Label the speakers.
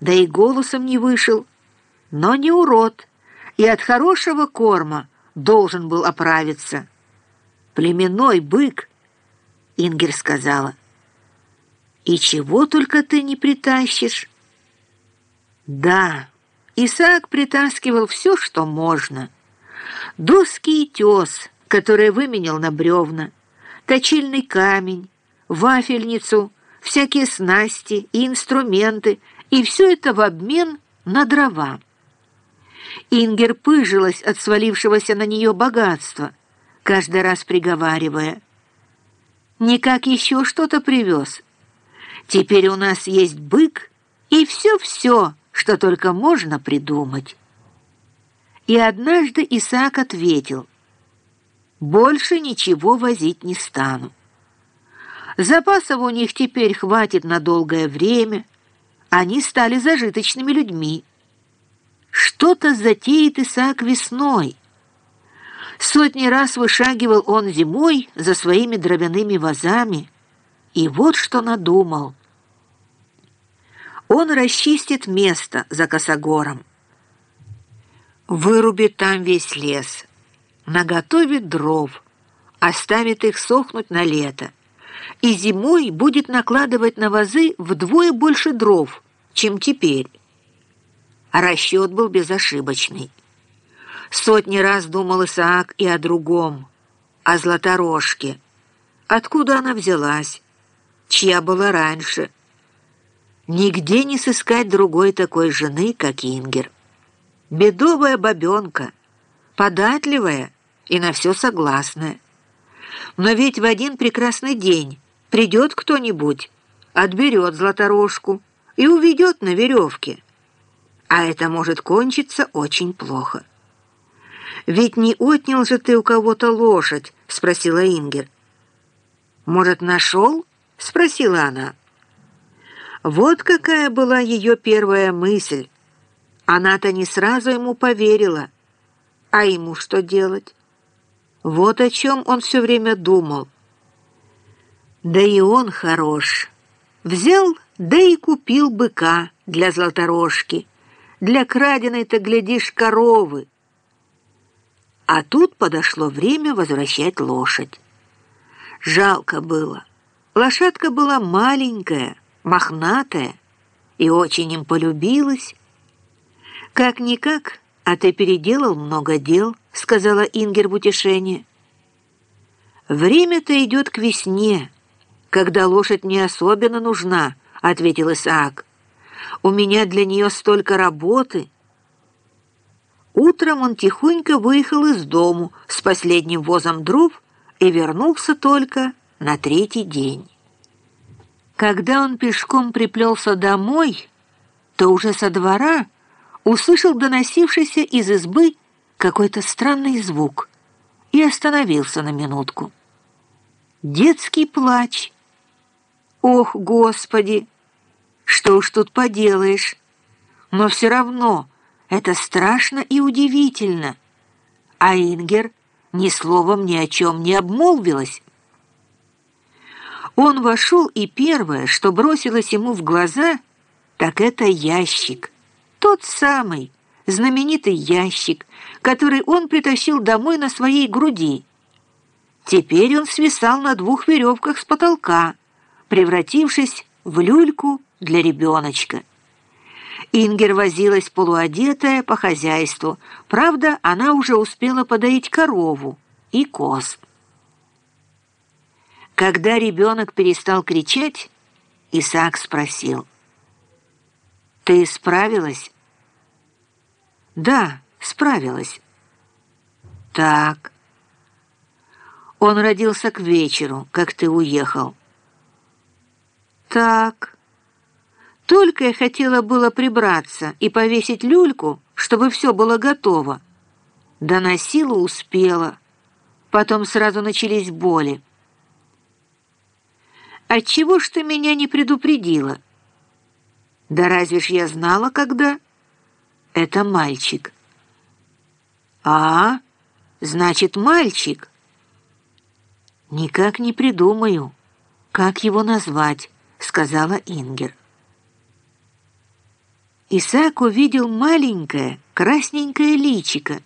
Speaker 1: да и голосом не вышел, но не урод, и от хорошего корма должен был оправиться. Племенной бык, Ингер сказала. И чего только ты не притащишь? Да, Исаак притаскивал все, что можно. Доски и тес, которые выменял на бревна, точильный камень, вафельницу, всякие снасти и инструменты, и все это в обмен на дрова. Ингер пыжилась от свалившегося на нее богатства, каждый раз приговаривая. «Никак еще что-то привез. Теперь у нас есть бык и все-все, что только можно придумать». И однажды Исаак ответил, «Больше ничего возить не стану. Запасов у них теперь хватит на долгое время. Они стали зажиточными людьми». Что-то затеет Исаак весной. Сотни раз вышагивал он зимой за своими дровяными вазами, и вот что надумал. Он расчистит место за косогором, вырубит там весь лес, наготовит дров, оставит их сохнуть на лето, и зимой будет накладывать на вазы вдвое больше дров, чем теперь. Расчет был безошибочный. Сотни раз думал Исаак и о другом, о Златорожке. Откуда она взялась? Чья была раньше? Нигде не сыскать другой такой жены, как Ингер. Бедовая бабенка, податливая и на все согласная. Но ведь в один прекрасный день придет кто-нибудь, отберет Златорожку и уведет на веревке а это может кончиться очень плохо. «Ведь не отнял же ты у кого-то лошадь?» — спросила Ингер. «Может, нашел?» — спросила она. Вот какая была ее первая мысль. Она-то не сразу ему поверила. А ему что делать? Вот о чем он все время думал. Да и он хорош. Взял, да и купил быка для золоторожки для краденой-то, глядишь, коровы. А тут подошло время возвращать лошадь. Жалко было. Лошадка была маленькая, мохнатая и очень им полюбилась. «Как-никак, а ты переделал много дел», — сказала Ингер в утешение. «Время-то идет к весне, когда лошадь не особенно нужна», — ответил Исаак. У меня для нее столько работы». Утром он тихонько выехал из дому с последним возом дров и вернулся только на третий день. Когда он пешком приплелся домой, то уже со двора услышал доносившийся из избы какой-то странный звук и остановился на минутку. Детский плач. «Ох, Господи!» Что уж тут поделаешь. Но все равно это страшно и удивительно. А Ингер ни словом ни о чем не обмолвилась. Он вошел, и первое, что бросилось ему в глаза, так это ящик. Тот самый, знаменитый ящик, который он притащил домой на своей груди. Теперь он свисал на двух веревках с потолка, превратившись в люльку для ребеночка. Ингер возилась полуодетая по хозяйству. Правда, она уже успела подоить корову и коз. Когда ребенок перестал кричать, Исаак спросил. «Ты справилась?» «Да, справилась». «Так». Он родился к вечеру, как ты уехал. «Так». Только я хотела было прибраться и повесить люльку, чтобы все было готово. Да на силу успела. Потом сразу начались боли. «Отчего ж ты меня не предупредила?» «Да разве ж я знала, когда?» «Это мальчик». «А, значит, мальчик?» «Никак не придумаю, как его назвать», — сказала Ингер. Исаак увидел маленькое красненькое личико,